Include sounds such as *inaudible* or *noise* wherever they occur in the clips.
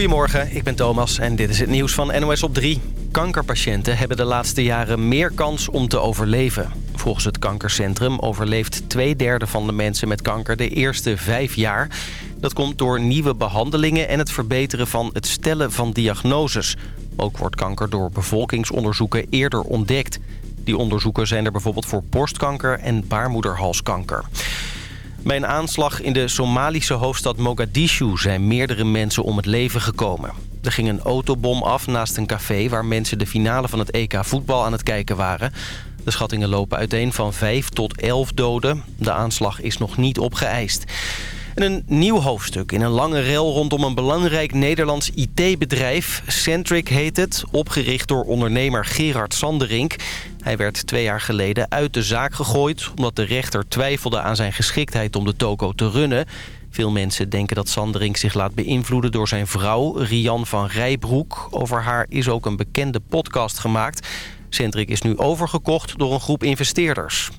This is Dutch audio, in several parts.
Goedemorgen, ik ben Thomas en dit is het nieuws van NOS op 3. Kankerpatiënten hebben de laatste jaren meer kans om te overleven. Volgens het kankercentrum overleeft twee derde van de mensen met kanker de eerste vijf jaar. Dat komt door nieuwe behandelingen en het verbeteren van het stellen van diagnoses. Ook wordt kanker door bevolkingsonderzoeken eerder ontdekt. Die onderzoeken zijn er bijvoorbeeld voor borstkanker en baarmoederhalskanker. Bij een aanslag in de Somalische hoofdstad Mogadishu zijn meerdere mensen om het leven gekomen. Er ging een autobom af naast een café waar mensen de finale van het EK voetbal aan het kijken waren. De schattingen lopen uiteen van 5 tot 11 doden. De aanslag is nog niet opgeëist. En een nieuw hoofdstuk in een lange rel rondom een belangrijk Nederlands IT-bedrijf. Centric heet het, opgericht door ondernemer Gerard Sanderink. Hij werd twee jaar geleden uit de zaak gegooid... omdat de rechter twijfelde aan zijn geschiktheid om de toko te runnen. Veel mensen denken dat Sanderink zich laat beïnvloeden door zijn vrouw... Rian van Rijbroek. Over haar is ook een bekende podcast gemaakt. Centric is nu overgekocht door een groep investeerders.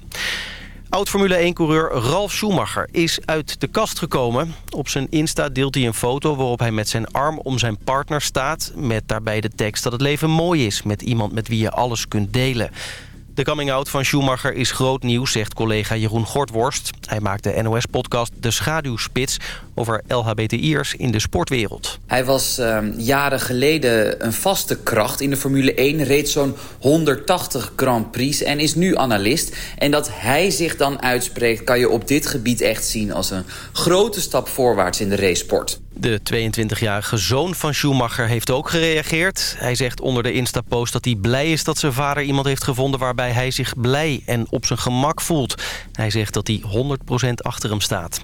Oud-Formule 1-coureur Ralf Schumacher is uit de kast gekomen. Op zijn Insta deelt hij een foto waarop hij met zijn arm om zijn partner staat... met daarbij de tekst dat het leven mooi is met iemand met wie je alles kunt delen. De coming-out van Schumacher is groot nieuws, zegt collega Jeroen Gortworst. Hij maakt de NOS-podcast De Schaduwspits over LHBTI'ers in de sportwereld. Hij was uh, jaren geleden een vaste kracht in de Formule 1. Reed zo'n 180 Grand Prix en is nu analist. En dat hij zich dan uitspreekt kan je op dit gebied echt zien... als een grote stap voorwaarts in de racesport. De 22-jarige zoon van Schumacher heeft ook gereageerd. Hij zegt onder de Insta-post dat hij blij is dat zijn vader iemand heeft gevonden... waarbij hij zich blij en op zijn gemak voelt. Hij zegt dat hij 100% achter hem staat.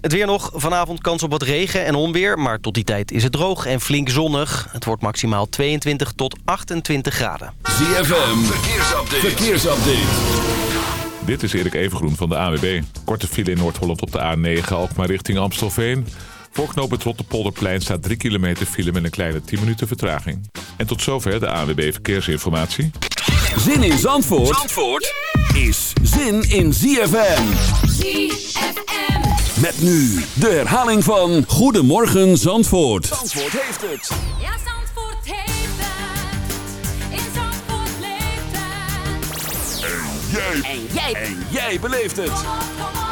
Het weer nog. Vanavond kans op wat regen en onweer. Maar tot die tijd is het droog en flink zonnig. Het wordt maximaal 22 tot 28 graden. ZFM. Verkeersupdate. Verkeersupdate. Dit is Erik Evengroen van de AWB. Korte file in Noord-Holland op de A9, Alkmaar richting Amstelveen. Voor knooppunt Rotterpolderplein staat 3 kilometer file met een kleine 10 minuten vertraging. En tot zover de AWB Verkeersinformatie. Zin in Zandvoort, Zandvoort is zin in ZFM. ZFM. Met nu de herhaling van Goedemorgen Zandvoort. Zandvoort heeft het. Ja, Zandvoort heeft het. In Zandvoort leeft het. En jij. En jij. En jij beleeft het. Op, kom op,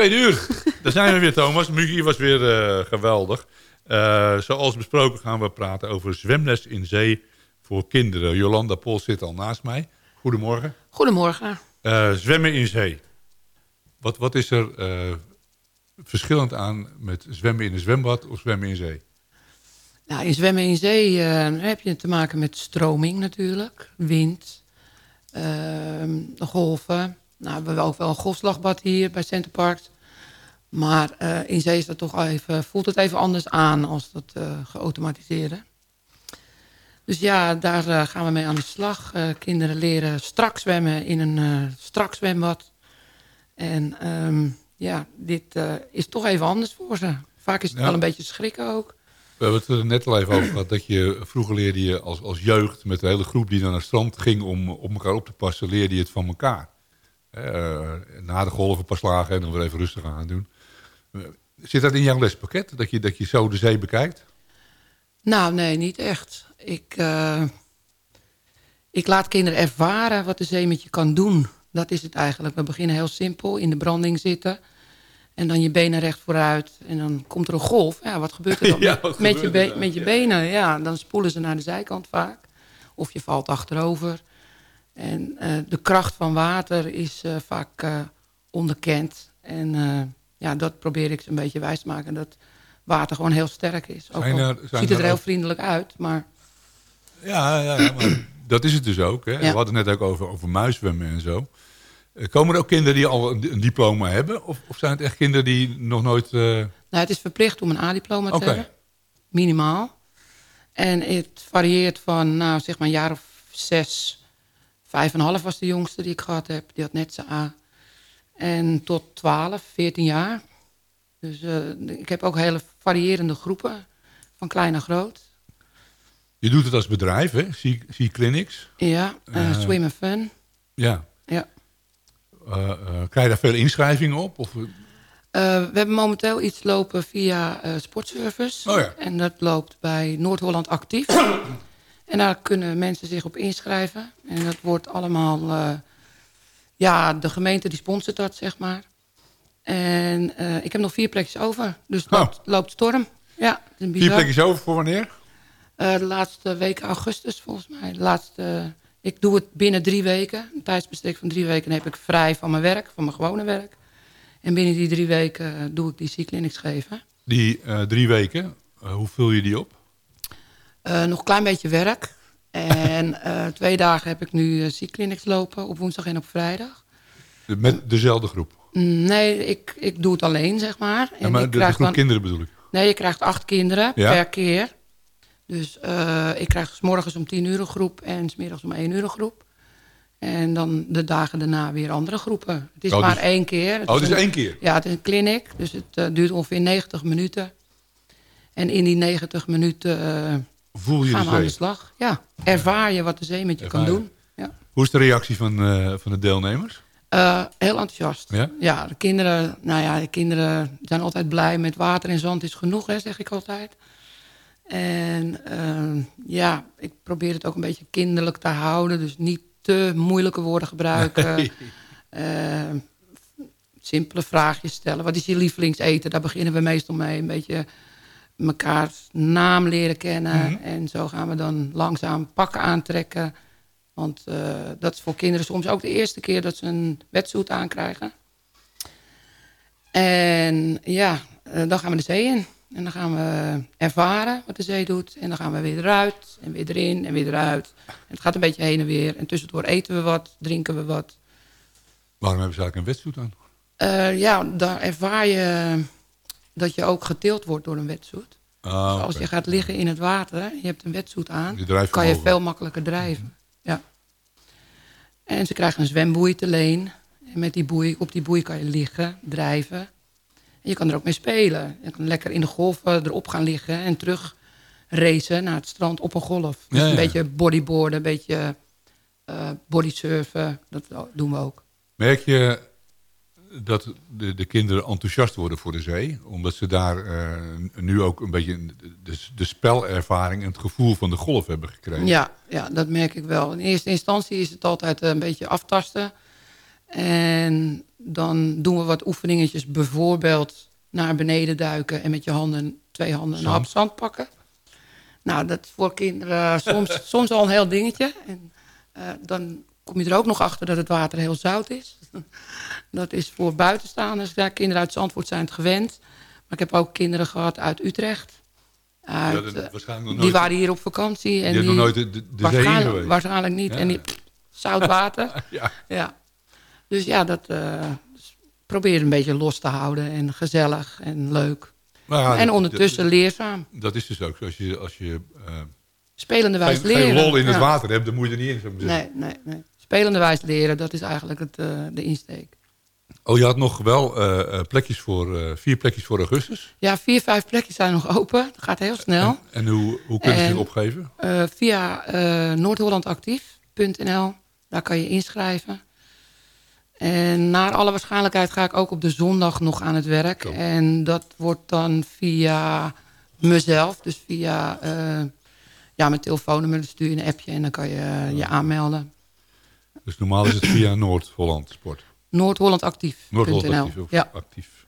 Tweede uur. *laughs* Daar zijn we weer, Thomas. Muziek was weer eh, geweldig. Eh, zoals besproken gaan we praten over zwemles in zee voor kinderen. Jolanda Pol zit al naast mij. Goedemorgen. Goedemorgen. Eh, zwemmen in zee. Wat, wat is er verschillend aan met zwemmen in een zwembad of zwemmen in zee? Nou, in zwemmen in zee heb je te maken met stroming natuurlijk, wind, golven. Nou, we hebben ook wel een golfslagbad hier bij Centerparks. Maar eh, in zee is dat toch even, voelt het even anders aan als dat eh, geautomatiseerde. Dus ja, daar eh, gaan we mee aan de slag. Kinderen leren strak zwemmen in een strak zwembad. En ehm, ja, dit is toch even anders voor ze. Vaak is het Ja. wel een beetje schrikken ook. We hebben het er net al even over gehad. Dat je, vroeger leerde je als, als jeugd met de hele groep die naar het strand ging om op elkaar op te passen, leerde je het van elkaar. Eh, na de golven pas slagen en dan weer even rustig aan doen. Eh, Zit dat in jouw lespakket? Dat je, dat je zo de zee bekijkt? Nou, nee, niet echt. Ik, eh, ik laat kinderen ervaren wat de zee met je kan doen. Dat is het eigenlijk. We beginnen heel simpel, in de branding zitten. En dan je benen recht vooruit. En dan komt er een golf. Ja, wat gebeurt er *laughs* dan Ja, met- je be- met je benen? Ja, dan spoelen ze naar de zijkant vaak. Of je valt achterover. En eh, de kracht van water is eh, vaak eh, onderkend. En ja, dat probeer ik ze een beetje wijs te maken. Dat water gewoon heel sterk is. Ook er- ziet het er er heel ook- vriendelijk uit, maar... Ja, ja, ja maar dat is het dus ook. Hè? Ja. We hadden het net ook over, over muiszwemmen en zo. Komen er ook kinderen die al een, een diploma hebben? Of, of zijn het echt kinderen die nog nooit... Nou, het is verplicht om een A-diploma te hebben. Minimaal. En het varieert van, nou, zeg maar een jaar of zes, vijf en een half was de jongste die ik gehad heb. Die had net zijn A. En tot 12, 14 jaar. Dus eh, ik heb ook hele variërende groepen, van klein naar groot. je doet het als bedrijf, hè? Sea, sea Clinics. Ja, eh, Eh. swim and fun. Ja. Ja. Krijg je daar veel inschrijvingen op? Of, we hebben momenteel iets lopen via Sportservice. Oh ja. En dat loopt bij Noord-Holland actief. *coughs* en daar kunnen mensen zich op inschrijven. En dat wordt allemaal... eh, ja, de gemeente die sponsort dat, zeg maar. En eh, ik heb nog vier plekjes over. Dus het Oh. loopt, loopt storm. Ja, het is vier plekjes over voor wanneer? Eh, de laatste week augustus, volgens mij. De laatste, ik doe het binnen drie weken. Een tijdsbestek van drie weken. Heb ik vrij van mijn werk, van mijn gewone werk. En binnen die drie weken doe ik die C-clinics geven. Die drie weken, hoe vul je die op? Eh, nog een klein beetje werk. En eh, twee dagen heb ik nu eh, C-clinics lopen, op woensdag en op vrijdag. Met dezelfde groep? Mm, Nee, ik, ik doe het alleen, zeg maar. Ja, En maar ik krijg dan- kinderen bedoel ik. Nee, je krijgt acht kinderen Ja. per keer. Dus eh, ik krijg 's morgens om tien uur een groep en 's middags om één uur een groep. En dan de dagen daarna weer andere groepen. Het is Oh, maar dus- één keer. Oh, het is een- één keer? Ja, het is een clinic. Dus het eh, duurt ongeveer 90 minuten. En in die 90 minuten eh, Voel je gaan de we aan de zee? slag. Ja, ervaar je wat de zee met je kan je. doen. Ja. Hoe is de reactie van, eh, van de deelnemers? Eh, heel enthousiast. Ja? de kinderen, nou ja, de kinderen zijn altijd blij met water en zand is genoeg, hè, zeg ik altijd. En eh, ja, ik probeer het ook een beetje kinderlijk te houden. Dus niet te moeilijke woorden gebruiken. Nee. Eh, simpele vraagjes stellen. Wat is je lievelingseten? Daar beginnen we meestal mee. Een beetje mekaars naam leren kennen. En zo gaan we dan langzaam pakken aantrekken. Want eh, dat is voor kinderen soms ook de eerste keer dat ze een wetsuit aankrijgen. En ja, eh, dan gaan we de zee in. En dan gaan we ervaren wat de zee doet. En dan gaan we weer eruit en weer erin en weer eruit. En het gaat een beetje heen en weer. En tussendoor eten we wat, drinken we wat. Waarom hebben ze eigenlijk een wetsuit aan? Eh, ja, daar ervaar je dat je ook getild wordt door een wetsuit. Ah, Dus als je gaat liggen in het water, je hebt een wetsuit aan, Je drijft kan je veel makkelijker drijven. Ja. En ze krijgen een zwemboei te leen. En met die boei, op die boei kan je liggen, drijven. En je kan er ook mee spelen. Je kan lekker in de golven erop gaan liggen en terug racen naar het strand op een golf. Dus Ja, een beetje bodyboarden, een beetje eh bodysurfen. Dat doen we ook. Merk je dat de, de kinderen enthousiast worden voor de zee? Omdat ze daar eh, nu ook een beetje de, de spelervaring en het gevoel van de golf hebben gekregen. Ja, ja, dat merk ik wel. In eerste instantie is het altijd een beetje aftasten. En dan doen we wat oefeningetjes. Bijvoorbeeld naar beneden duiken en met je handen, twee handen een hap zand pakken. Nou, dat is voor kinderen soms, *laughs* soms al een heel dingetje. En eh, dan kom je er ook nog achter dat het water heel zout is. *laughs* Dat is voor buitenstaanders. Ja, kinderen uit Zandvoort zijn het gewend. Maar ik heb ook kinderen gehad uit Utrecht. Uit, eh, waarschijnlijk die nooit- waren hier op vakantie. En Die hebben nog nooit de, de, de zee waarschijnlijk, geweest. waarschijnlijk niet. Ja. En die, zout water. *laughs* Ja. ja. Dus ja, dat eh, probeer een beetje los te houden. En gezellig en leuk. Maar en ondertussen dat, leerzaam. dat is dus ook zo. Als je, als je eh, Spelende wijs geen, leren. geen lol in het water hebt, dan moet je er niet in. Zeggen. Nee, nee, nee. Spelende wijs leren, dat is eigenlijk het, eh, de insteek. Oh, je had nog wel eh, eh, plekjes voor, vier plekjes voor augustus. Ja, vier, vijf plekjes zijn nog open. Dat gaat heel snel. En, en hoe, hoe kunnen ze zich opgeven? Via noordhollandactief.nl. Daar kan je inschrijven. En naar alle waarschijnlijkheid ga ik ook op de zondag nog aan het werk. En dat wordt dan via mezelf. Dus via ja, mijn telefoonnummer. Stuur je een appje en dan kan je je aanmelden. Dus normaal is het via *clears throat* Noord-Holland Sport. Noord-Holland actief. Of Ja. actief.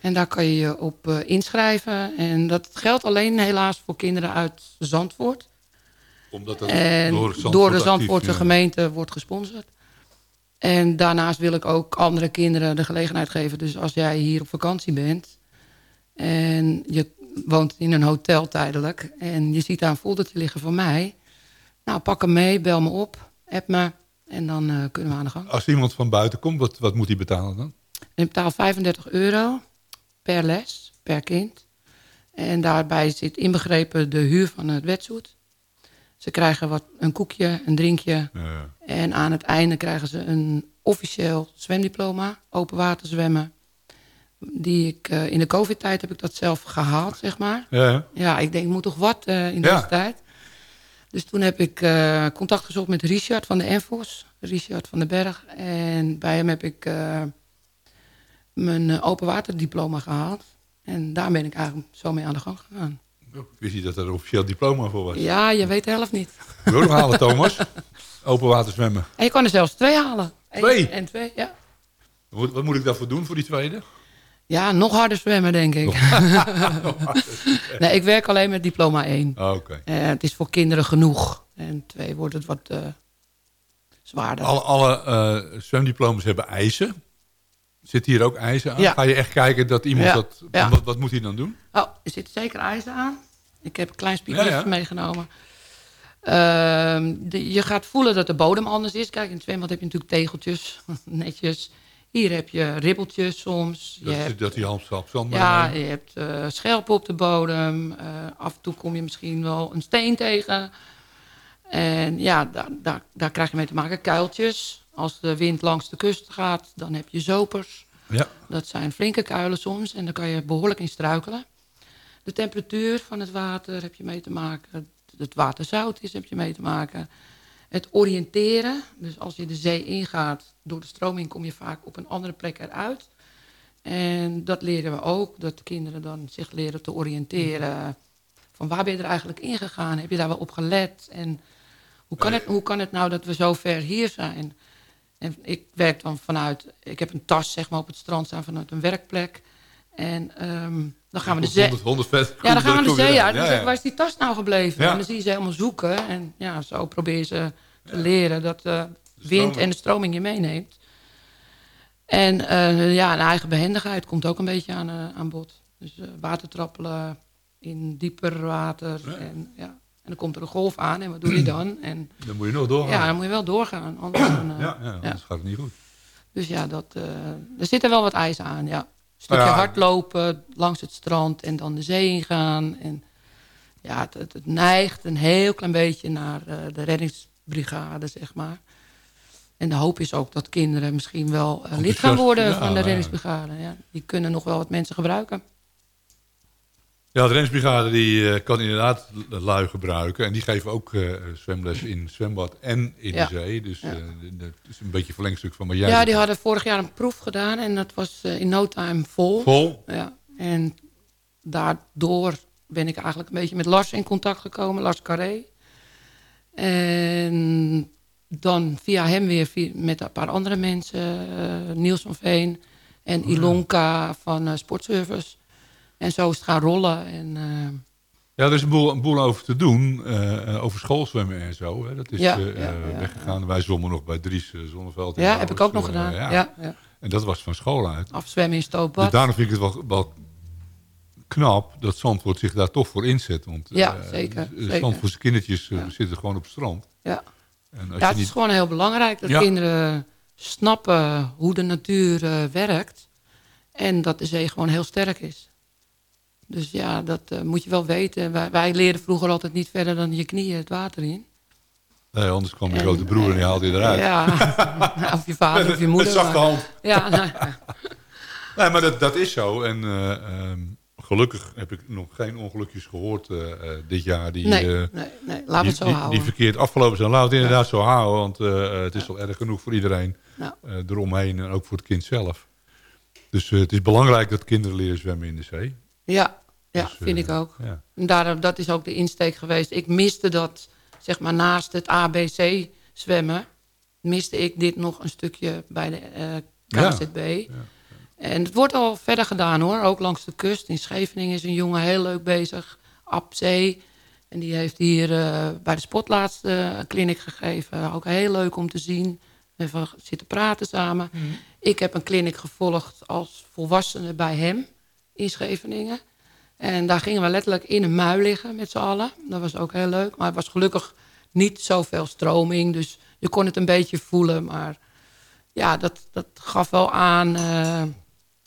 En daar kan je je op eh, inschrijven. En dat geldt alleen helaas voor kinderen uit Zandvoort. Omdat dat En door, de actief, Zandvoortse ja. gemeente wordt gesponsord. En daarnaast wil ik ook andere kinderen de gelegenheid geven. Dus als jij hier op vakantie bent en je woont in een hotel tijdelijk... en je ziet daar een foldertje liggen van mij... nou, pak hem mee, bel me op, app me en dan eh, kunnen we aan de gang. Als iemand van buiten komt, wat, wat moet hij betalen dan? Ik betaal 35 euro per les, per kind. En daarbij zit inbegrepen de huur van het wetsuit. Ze krijgen wat, een koekje, een drinkje. Eh, En aan het einde krijgen ze een officieel zwemdiploma, open water zwemmen. Die ik, eh, in de covid-tijd heb ik dat zelf gehaald, zeg maar. ja, ja. Ja, ik denk, ik moet toch wat eh, in Ja. deze tijd. Dus toen heb ik eh, contact gezocht met Richard van de Enfos. Richard van den Berg. En bij hem heb ik eh, mijn eh, open waterdiploma gehaald. En daar ben ik eigenlijk zo mee aan de gang gegaan. Ik wist niet dat er een officieel diploma voor was. Ja, je weet de helft niet. Wil je nog halen, Thomas? Open water zwemmen. En je kan er zelfs twee halen. Twee? En twee, ja. Wat, wat moet ik daarvoor doen voor die tweede? Ja, nog harder zwemmen, denk ik. *laughs* *laughs* nee, ik werk alleen met diploma 1. Ah, Oké. Eh, het is voor kinderen genoeg. En twee wordt het wat eh, zwaarder. Alle, alle eh, zwemdiplomas hebben eisen. Zit hier ook eisen aan? Ja. Ga je echt kijken dat iemand Ja, dat... ja. Wat, wat moet hij dan doen? Oh, er zit zeker ijzer aan. Ik heb een klein spiegeltje meegenomen. Ehm, de- je gaat voelen dat de bodem anders is. Kijk, in het zwembad heb je natuurlijk tegeltjes, *laughs* netjes. Hier heb je ribbeltjes soms. Je Dat, hebt, dat die half zand ja, je hebt eh, schelpen op de bodem. Eh, af en toe kom je misschien wel een steen tegen. En ja, daar, daar, daar krijg je mee te maken. Kuiltjes. Als de wind langs de kust gaat, dan heb je zopers. Ja. Dat zijn flinke kuilen soms en daar kan je behoorlijk in struikelen. De temperatuur van het water heb je mee te maken. Het water zout is, heb je mee te maken. Het oriënteren, dus als je de zee ingaat, door de stroming kom je vaak op een andere plek eruit. En dat leren we ook, dat de kinderen dan zich leren te oriënteren. Van waar ben je er eigenlijk ingegaan? Heb je daar wel op gelet? En hoe kan, het, hoe kan het nou dat we zo ver hier zijn? En ik werk dan vanuit, ik heb een tas zeg maar, op het strand staan vanuit een werkplek. En ehm, dan gaan we de zee... 100, 150 Ja, dan gaan we de zee uit. Dan Ja, zeg ik, ja. waar is die tas nou gebleven? En dan zie je ze helemaal zoeken. En ja, zo probeer je ze te leren dat de wind en de stroming je meeneemt. En eh, ja, een eigen behendigheid komt ook een beetje aan, eh, aan bod. Dus eh, watertrappelen in dieper water. En, ja. en dan komt er een golf aan en wat doe je *clears throat* dan? En Dan moet je nog doorgaan. ja, dan moet je wel doorgaan. Anders dan, eh, ja, ja, anders gaat het niet goed. Dus ja, dat, eh, er zitten wel wat eisen aan, ja. Een stukje Nou ja. hardlopen langs het strand en dan de zee ingaan. En ja, het, het, het neigt een heel klein beetje naar eh, de reddingsbrigade, zeg maar. En de hoop is ook dat kinderen misschien wel eh, lid gaan worden ja, van de nou reddingsbrigade. Ja, die kunnen nog wel wat mensen gebruiken. Ja, de Rensbrigade die eh, kan inderdaad lui gebruiken. En die geven ook eh, zwemles in zwembad en in Ja. de zee. Dus eh, dat is een beetje een verlengstuk van wat jij Ja, die hadden vorig jaar een proef gedaan en dat was in no time vol. Vol? Ja, en daardoor ben ik eigenlijk een beetje met Lars in contact gekomen, Lars Carré. En dan via hem weer via- met een paar andere mensen, eh, Niels van Veen en Ilonka van eh, Sportservice. En zo is het gaan rollen. En, eh, Ja, er is een boel, een boel over te doen. eh, eh, over schoolzwemmen en zo. Hè. Dat is Ja, ja, ja, weggegaan. Wij zwommen nog bij Dries Zonneveld. ja, heb ik ook nog gedaan. ja. Ja, En dat was van school uit. Afzwemmen in Dus Stoopbad. daarom vind ik het wel, wel knap dat Zandvoort zich daar toch voor inzet. Want Ja, zeker. Zandvoortse kindertjes zitten gewoon op het strand. Ja. En als Ja, je het niet... is gewoon heel belangrijk dat kinderen snappen hoe de natuur werkt. En dat de zee gewoon heel sterk is. Dus ja, dat eh, moet je wel weten. Wij, wij leerden vroeger altijd niet verder dan je knieën het water in. Nee, anders kwam je grote broer en die haalde je eruit. Ja, *laughs* *laughs* of je vader of je moeder. Met zachte hand. *laughs* Ja, nou, ja. Nee, maar dat, dat is zo. En eh, ehm, gelukkig heb ik nog geen ongelukjes gehoord eh, eh, dit jaar. Die, nee, eh, nee, nee, we die, het zo die- houden. die verkeerd afgelopen zijn. We het inderdaad zo houden. Want eh, het is al erg genoeg voor iedereen eh, eromheen. En ook voor het kind zelf. Dus eh, het is belangrijk dat kinderen leren zwemmen in de zee. ja, ja Dus, vind eh, ik ook. Ja. En daar, dat is ook de insteek geweest. Ik miste dat, zeg maar, naast het ABC zwemmen... miste ik dit nog een stukje bij de eh, KZB. En het wordt al verder gedaan, hoor. Ook langs de kust. In Scheveningen is een jongen heel leuk bezig. Ab Zee. En die heeft hier eh, bij de Spot laatst eh, een clinic gegeven. Ook heel leuk om te zien. Even zitten praten samen. Ik heb een clinic gevolgd als volwassene bij hem in Scheveningen. En daar gingen we letterlijk in een mui liggen met z'n allen. Dat was ook heel leuk. Maar het was gelukkig niet zoveel stroming. Dus je kon het een beetje voelen. Maar ja, dat, dat gaf wel aan eh,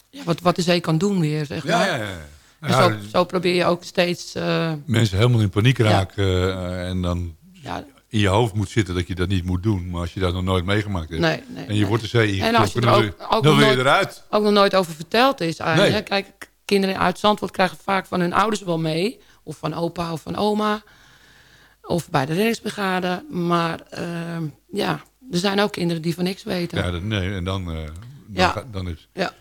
ja, wat, wat de zee kan doen weer, zeg Ja, maar. ja, ja. En Ja, zo, zo probeer je ook steeds... eh, Mensen helemaal in paniek raken. eh, en dan ja, in je hoofd moet zitten dat je dat niet moet doen. Maar als je dat nog nooit meegemaakt hebt. nee, nee, en je nee. wordt de zee En als je ingetrokken, dan, ook- wil- ook dan nog wil je nooit- eruit. ook nog nooit over verteld is eigenlijk. Kijk, kinderen uit Zandvoort krijgen vaak van hun ouders wel mee. Of van opa of van oma. Of bij de reddingsbrigade. Maar ehm, ja, er zijn ook kinderen die van niks weten. Ja, nee, en dan, eh, dan, Ja. ga- dan is Ja.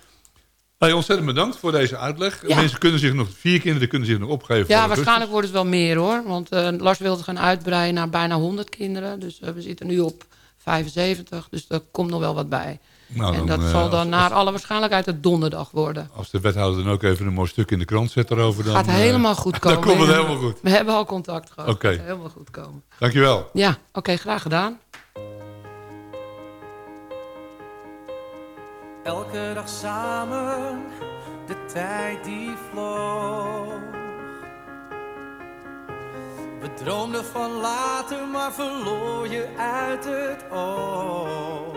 Hey, ontzettend bedankt voor deze uitleg. Ja. Mensen kunnen zich nog, vier kinderen kunnen zich nog opgeven. Ja, waarschijnlijk worden het wel meer hoor. Want eh, Lars wil het gaan uitbreiden naar bijna 100 kinderen. Dus eh, we zitten nu op 75. Dus er komt nog wel wat bij. Nou, en dan, dat eh, zal dan als- naar alle waarschijnlijkheid het donderdag worden. Als de wethouder dan ook even een mooi stuk in de krant zet daarover. Dan, Gaat eh, helemaal goed *laughs* komen. Dan komt het helemaal goed. We hebben al contact gehad. Oké. Gaat helemaal goed komen. Dankjewel. Ja, oké, graag gedaan. Elke dag samen, de tijd die vloog. We droomden van later, maar verloor je uit het oog.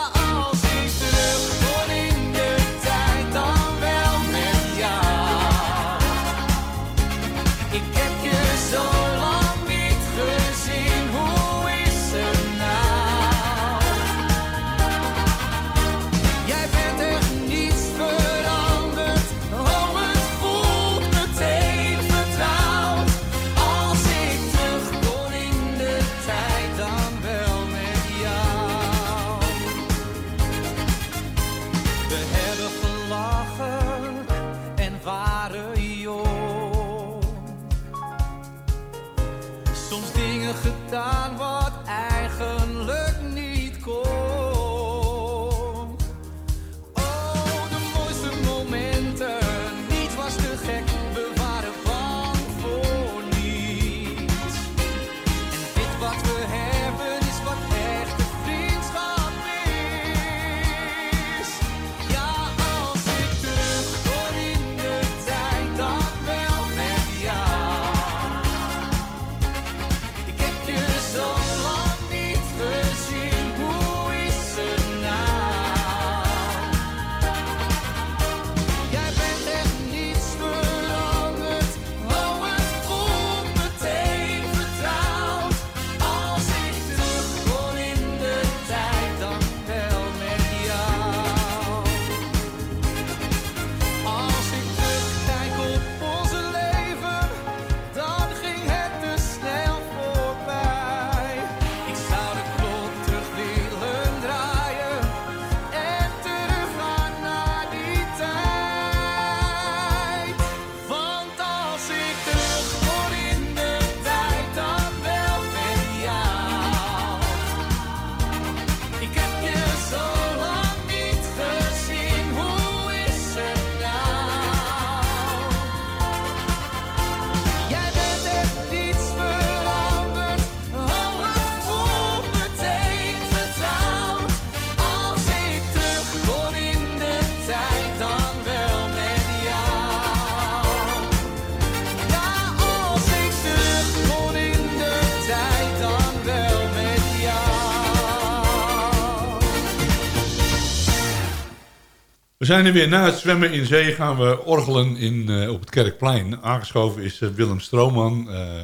zijn er weer. Na het zwemmen in zee gaan we orgelen in, eh, op het Kerkplein. Aangeschoven is eh, Willem Strooman, eh,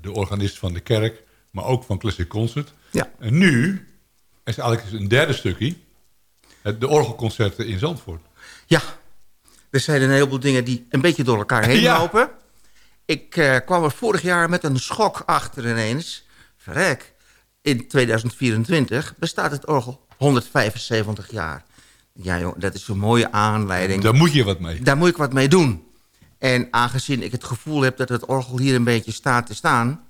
de organist van de kerk, maar ook van Classic Concert. Ja. En nu is eigenlijk een derde stukje, het, de orgelconcerten in Zandvoort. Ja, er zijn een heleboel dingen die een beetje door elkaar heen *laughs* Ja. lopen. Ik kwam er vorig jaar met een schok achter ineens. Verrek, in 2024 bestaat het orgel 175 jaar. Ja joh, dat is een mooie aanleiding. Daar moet je wat mee. Daar moet ik wat mee doen. En aangezien ik het gevoel heb dat het orgel hier een beetje staat te staan...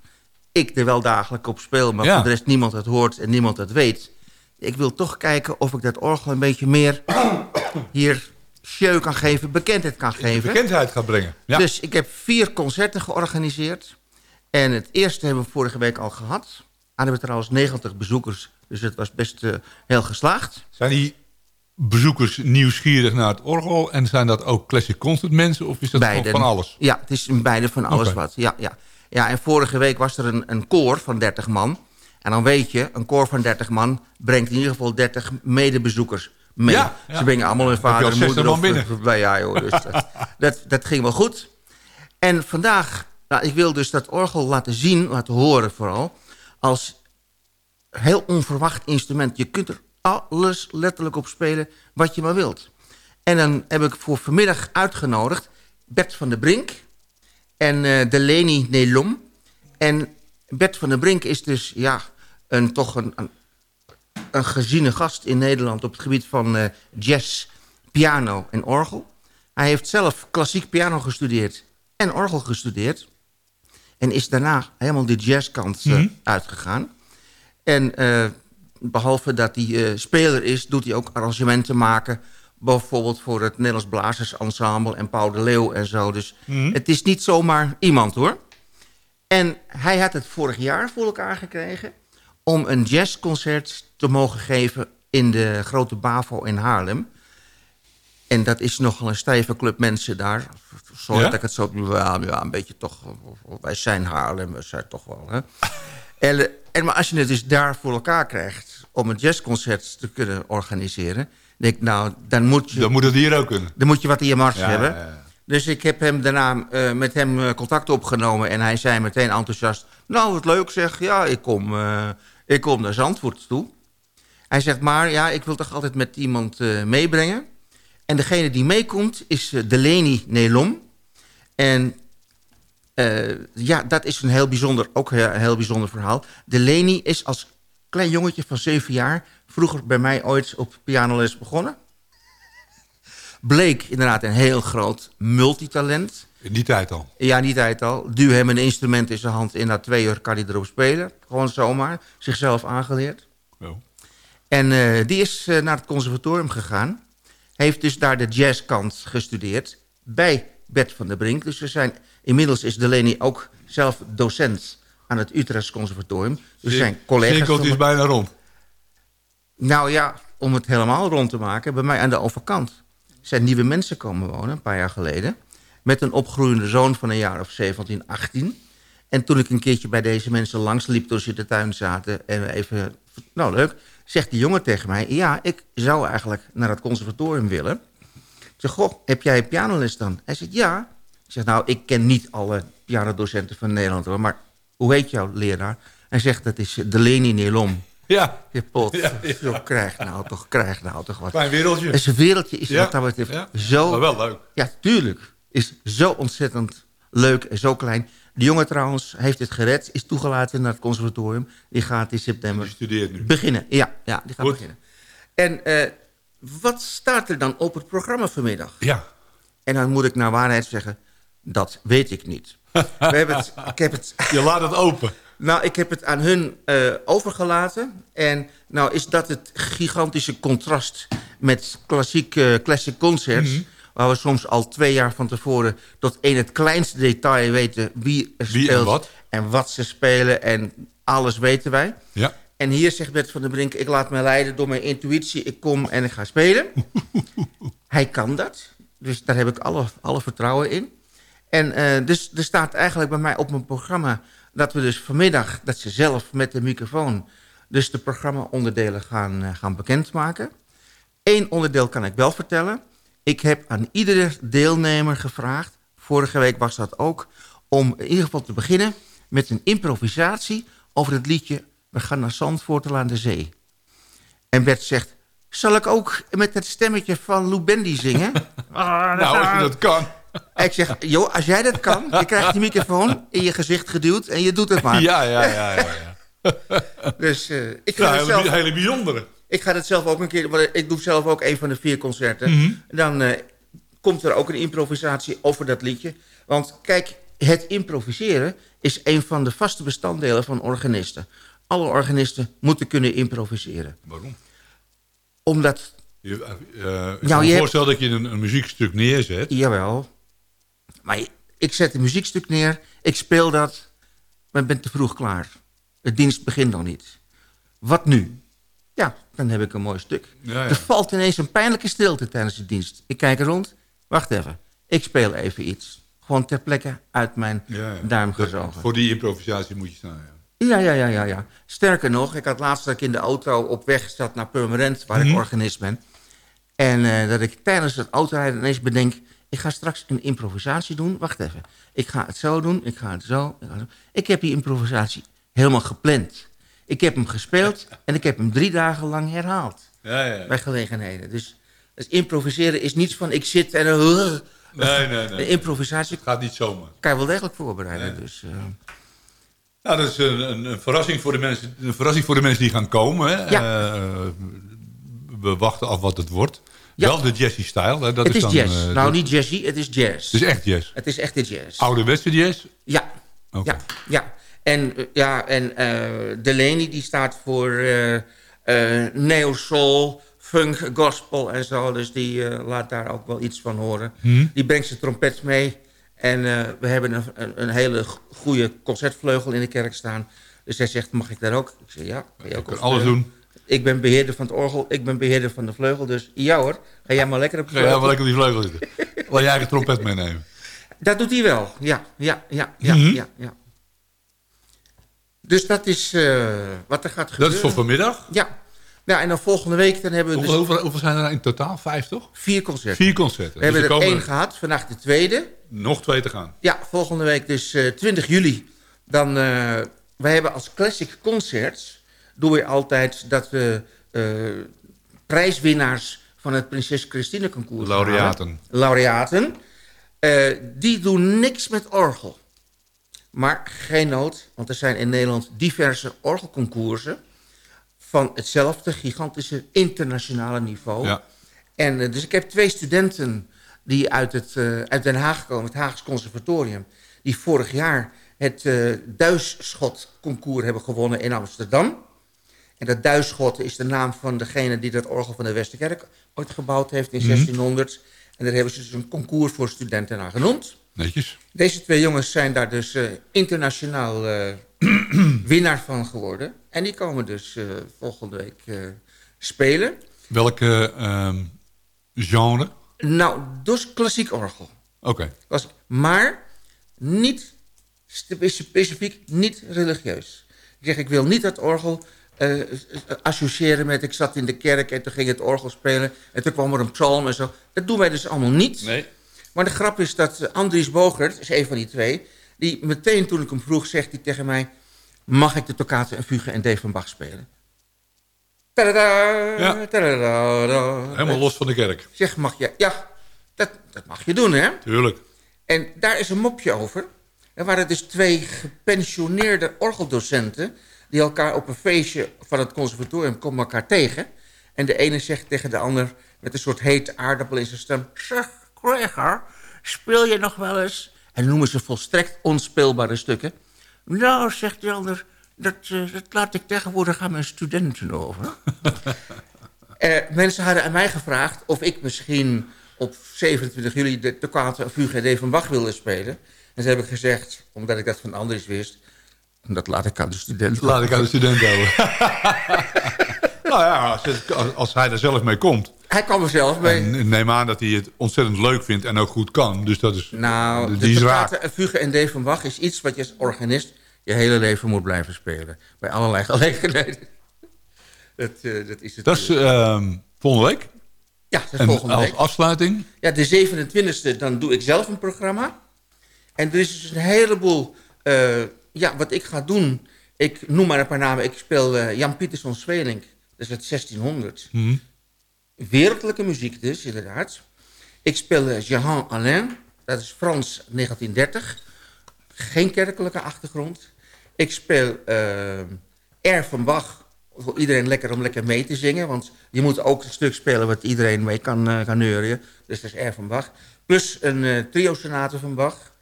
ik er wel dagelijks op speel, maar Ja. voor de rest niemand het hoort en niemand het weet... ik wil toch kijken of ik dat orgel een beetje meer *coughs* hier show kan geven, bekendheid kan geven. Bekendheid gaat brengen. Ja. Dus ik heb vier concerten georganiseerd. En het eerste hebben we vorige week al gehad. Hadden we trouwens 90 bezoekers, dus het was best eh, heel geslaagd. Zijn die bezoekers nieuwsgierig naar het orgel en zijn dat ook Classic Concert mensen of is dat Beiden. van alles? Ja, het is beide van alles wat. Ja, ja. ja, en vorige week was er een, een koor van 30 man. En dan weet je, een koor van 30 man brengt in ieder geval 30 medebezoekers mee. Ja, ja. Ze brengen allemaal hun vader en 60 moeder. of- binnen. of- ja, joh, dus dat, *laughs* dat, dat ging wel goed. En vandaag, nou, ik wil dus dat orgel laten zien, laten horen vooral... als heel onverwacht instrument. Je kunt er alles letterlijk op spelen wat je maar wilt. En dan heb ik voor vanmiddag uitgenodigd Bert van der Brink en eh Delaney Nelom. En Bert van der Brink is dus ja, een, toch een, een, een geziene gast in Nederland... op het gebied van eh, jazz, piano en orgel. Hij heeft zelf klassiek piano gestudeerd en orgel gestudeerd. En is daarna helemaal de jazzkant eh, uitgegaan. En behalve dat hij eh, speler is, doet hij ook arrangementen maken. Bijvoorbeeld voor het Nederlands Blazersensemble en Paul de Leeuw en zo. Dus het is niet zomaar iemand hoor. En hij had het vorig jaar voor elkaar gekregen... om een jazzconcert te mogen geven in de Grote Bavo in Haarlem. En dat is nogal een stijve club mensen daar. Sorry Ja? dat ik het zo... Ja, ja, een beetje toch... Wij zijn Haarlem, we zijn toch wel... Hè? En, eh, en maar als je het dus daar voor elkaar krijgt... om een jazzconcert te kunnen organiseren... denk ik, nou, dan moet je, Dan moet het hier ook kunnen. dan moet je wat in je mars Ja, hebben. ja, ja. Dus ik heb hem daarna eh, met hem eh, contact opgenomen... en hij zei meteen enthousiast... nou, wat leuk zeg, ja, ik kom, eh, ik kom naar Zandvoort toe. Hij zegt, maar ja, ik wil toch altijd met iemand meebrengen. En degene die meekomt is Delaney Nelom. En ja, dat is een heel bijzonder, ook een heel bijzonder verhaal. Delaney is als klein jongetje van zeven jaar... vroeger bij mij ooit op pianoles begonnen. Bleek inderdaad een heel groot multitalent. In die tijd al. Ja, in die tijd al. Duw hem een instrument in zijn hand... en na twee uur kan hij erop spelen. Gewoon zomaar. Zichzelf aangeleerd. Zo. En eh, die is eh, naar het conservatorium gegaan. Heeft dus daar de jazzkant gestudeerd. Bij Bert van der Brink. Dus we zijn, inmiddels is Delaney ook zelf docent aan het Utrechts Conservatorium. Dus zijn collega's... Cirkeltje is bijna rond. Nou ja, om het helemaal rond te maken... bij mij aan de overkant zijn nieuwe mensen komen wonen... een paar jaar geleden... met een opgroeiende zoon van een jaar of 17, 18. En toen ik een keertje bij deze mensen langsliep... toen ze in de tuin zaten en we even... Nou, leuk. Zegt die jongen tegen mij... ja, ik zou eigenlijk naar het conservatorium willen. Ik zeg, goh, heb jij pianoles dan? Hij zegt, ja. Ik zeg, nou, ik ken niet alle pianodocenten van Nederland... hoor, maar hoe heet jouw leraar? Hij zegt, dat is Delaney Nelom. Ja, Je pot. Zo, krijg nou toch, krijg nou toch wat. klein wereldje. En zijn wereldje is Ja, wat dat betreft ja. zo... Maar wel leuk. Ja, tuurlijk. Is zo ontzettend leuk en zo klein. De jongen trouwens heeft het gered. Is toegelaten naar het conservatorium. Die gaat in september Die studeert nu. beginnen. Ja, ja die gaat Goed. beginnen. En eh, wat staat er dan op het programma vanmiddag? Ja. En dan moet ik naar waarheid zeggen... dat weet ik niet. We hebben het, *laughs* ik heb het Je laat het open. *laughs* nou, ik heb het aan hun eh, overgelaten. En nou is dat het gigantische contrast met klassiek, classic concerts... Mhm. waar we soms al twee jaar van tevoren... tot in het kleinste detail weten wie er Wie en speelt... wat. en wat ze spelen en alles weten wij. Ja. En hier zegt Bert van der Brink... ik laat me leiden door mijn intuïtie. Ik kom en ik ga spelen. *laughs* Hij kan dat. Dus daar heb ik alle, alle vertrouwen in. En eh, dus er staat eigenlijk bij mij op mijn programma... dat we dus vanmiddag, dat ze zelf met de microfoon... dus de programma-onderdelen gaan, eh, gaan bekendmaken. Eén onderdeel kan ik wel vertellen. Ik heb aan iedere deelnemer gevraagd, vorige week was dat ook... om in ieder geval te beginnen met een improvisatie over het liedje... We gaan naar Zandvoort aan de zee. En Bert zegt, zal ik ook met het stemmetje van Lou Bendy zingen? *laughs* Nou, als je dat kan. *laughs* Ik zeg, joh, als jij dat kan, je krijgt die microfoon in je gezicht geduwd en je doet het maar. *laughs* Ja, ja, ja. ja, ja. *laughs* Dus eh, ik, ga Ja, het hele, zelf, hele bijzondere. ik ga het zelf ook een keer, want ik doe zelf ook een van de vier concerten. Mhm. Dan eh, komt er ook een improvisatie over dat liedje. Want kijk, het improviseren is een van de vaste bestanddelen van organisten. Alle organisten moeten kunnen improviseren. Waarom? Omdat, Je, eh, ik Nou, kan me je hebt- voorstellen dat je een, een muziekstuk neerzet. jawel, maar ik zet een muziekstuk neer, ik speel dat, maar ik ben te vroeg klaar. Het dienst begint nog niet. Wat nu? Ja, dan heb ik een mooi stuk. Ja, ja. Er valt ineens een pijnlijke stilte tijdens de dienst. Ik kijk rond. Wacht even. Ik speel even iets. Gewoon ter plekke uit mijn Ja, duim gezogen. voor die improvisatie moet je staan, ja. Ja, ja, ja, ja. Sterker nog, ik had laatst dat ik in de auto op weg zat naar Purmerend, waar Mhm. ik organist ben. En eh, dat ik tijdens het autorijden ineens bedenk... ik ga straks een improvisatie doen. Wacht even. Ik ga het zo doen, ik ga het zo. Ik, zo. heb die improvisatie helemaal gepland. Ik heb hem gespeeld en ik heb hem drie dagen lang herhaald. Ja, ja. Bij gelegenheden. Dus, dus improviseren is niets van ik zit en... Uh, Nee, nee, *laughs* de nee. improvisatie Het gaat niet zomaar. kan je wel degelijk voorbereiden. Dus, eh, Nou, dat is een, een, een verrassing voor de mensen, een verrassing voor de mensen die gaan komen. Hè. Ja. Eh, we wachten af wat het wordt. Ja. Wel de Dat het is dan, jazz. eh, nou, niet jazzy, het is jazz. Het is echt jazz. Het is echt de jazz. Ouderwetse jazz. Ja, ja, ja. En, eh, ja, en eh Delaney die staat voor neo-soul, funk, gospel en zo. Dus die laat daar ook wel iets van horen. Die brengt zijn trompet mee. En we hebben een, een, hele goede concertvleugel in de kerk staan. Dus hij zegt, mag ik daar ook? Ik zeg, ja, kan je ook kan alles doen. Ik ben beheerder van het orgel, ik ben beheerder van de vleugel. Dus ja hoor, ga jij maar lekker op de Ga jij vleugel. wel lekker op die vleugel zitten. *laughs* Laat jij eigen trompet meenemen. Dat doet hij wel, ja, ja, ja, ja, Mhm. ja, ja. Dus dat is eh, wat er gaat gebeuren. Dat is voor vanmiddag. Ja. Nou, en dan volgende week dan hebben we Hoeveel, dus hoeveel, hoeveel zijn er nou in totaal? Vijf, toch? vier concerten. Vier concerten. We hebben Dus er er komen één gehad, vandaag de tweede. nog twee te gaan. Ja, volgende week dus eh 20 juli. Dan, eh wij hebben als Classic Concerts... doen we altijd dat we eh, prijswinnaars van het Prinses Christine Concours Laureaten. halen. Laureaten. Eh, die doen niks met orgel. Maar geen nood, want er zijn in Nederland diverse orgelconcoursen... van hetzelfde gigantische internationale niveau. Ja. En eh, dus ik heb twee studenten die uit, het, uit Den Haag komen, het Haags Conservatorium, die vorig jaar het eh Duisschot-concours hebben gewonnen in Amsterdam. En dat Duisschot is de naam van degene die dat orgel van de Westerkerk ooit gebouwd heeft in 1600. En daar hebben ze dus een concours voor studenten aan genoemd. Netjes. Deze twee jongens zijn daar dus eh, internationaal eh, *clears throat* winnaar van geworden. En die komen dus eh, volgende week spelen. Welke ehm, genre? Nou, dus klassiek orgel. Oké. Maar niet spe- specifiek niet religieus. Ik zeg, ik wil niet dat orgel eh, associëren met... ik zat in de kerk en toen ging het orgel spelen... en toen kwam er een psalm en zo. Dat doen wij dus allemaal niet. Nee. Maar de grap is dat eh, Andries Bogert, is een van die twee... die meteen toen ik hem vroeg, zegt hij tegen mij... mag ik de toccate en fuge en D van Bach spelen? Tadada, Ja. tadada. Helemaal los van de kerk. Zeg, mag je... Ja, dat, dat mag je doen, hè? Tuurlijk. En daar is een mopje over. Er waren dus twee gepensioneerde orgeldocenten... die elkaar op een feestje van het conservatorium komen elkaar tegen. En de ene zegt tegen de ander met een soort hete aardappel in zijn stem... Zeg, Gregor, speel je nog wel eens? En noemen ze volstrekt onspeelbare stukken. Nou, zegt de ander, dat, eh, dat laat ik tegenwoordig aan mijn studenten over. *laughs* Eh, mensen hadden aan mij gevraagd of ik misschien op 27 juli de toccate Fuge D van Bach wilde spelen. En ze hebben gezegd, omdat ik dat van Andries wist, dat laat ik aan de studenten. Laat ik aan de student *laughs* over. *laughs* nou ja, als, het- als- als hij er zelf mee komt. Hij kwam er zelf mee. En neem aan dat hij het ontzettend leuk vindt en ook goed kan. Dus dat is, nou, die de toccate Fuge en D van Bach is iets wat je als organist je hele leven moet blijven spelen. Bij allerlei *laughs* gelegenheden. dat, eh, dat is het. Dat is ehm, volgende week. Ja, dat is En volgende als week. afsluiting? Ja, de 27e, dan doe ik zelf een programma. En er is dus een heleboel... eh, ja, wat ik ga doen... Ik noem maar een paar namen. Ik speel eh, Jan Pieterszoon Zweling. Dat is uit 1600. Hm. Wereldlijke muziek dus, inderdaad. Ik speel eh, Jehan Alain. Dat is Frans 1930. Geen kerkelijke achtergrond. Ik speel eh R van Bach. Voor iedereen lekker om lekker mee te zingen. Want je moet ook een stuk spelen wat iedereen mee kan, eh, kan neurien. Dus dat is R van Bach. Plus een trio-sonate van Bach.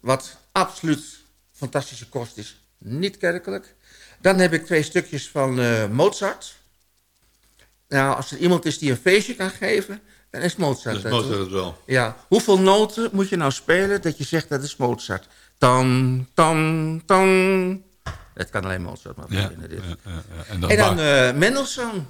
Wat absoluut fantastische kost is. Niet kerkelijk. Dan heb ik twee stukjes van eh, Mozart. Nou, als er iemand is die een feestje kan geven, dan is Mozart. Dat is Mozart het wel. Ja, hoeveel noten moet je nou spelen dat je zegt dat is Mozart? Tan, tan, tan. Dat kan alleen Mozart maar Ja, dit. ja, ja, ja. En dan, En dan eh Mendelssohn.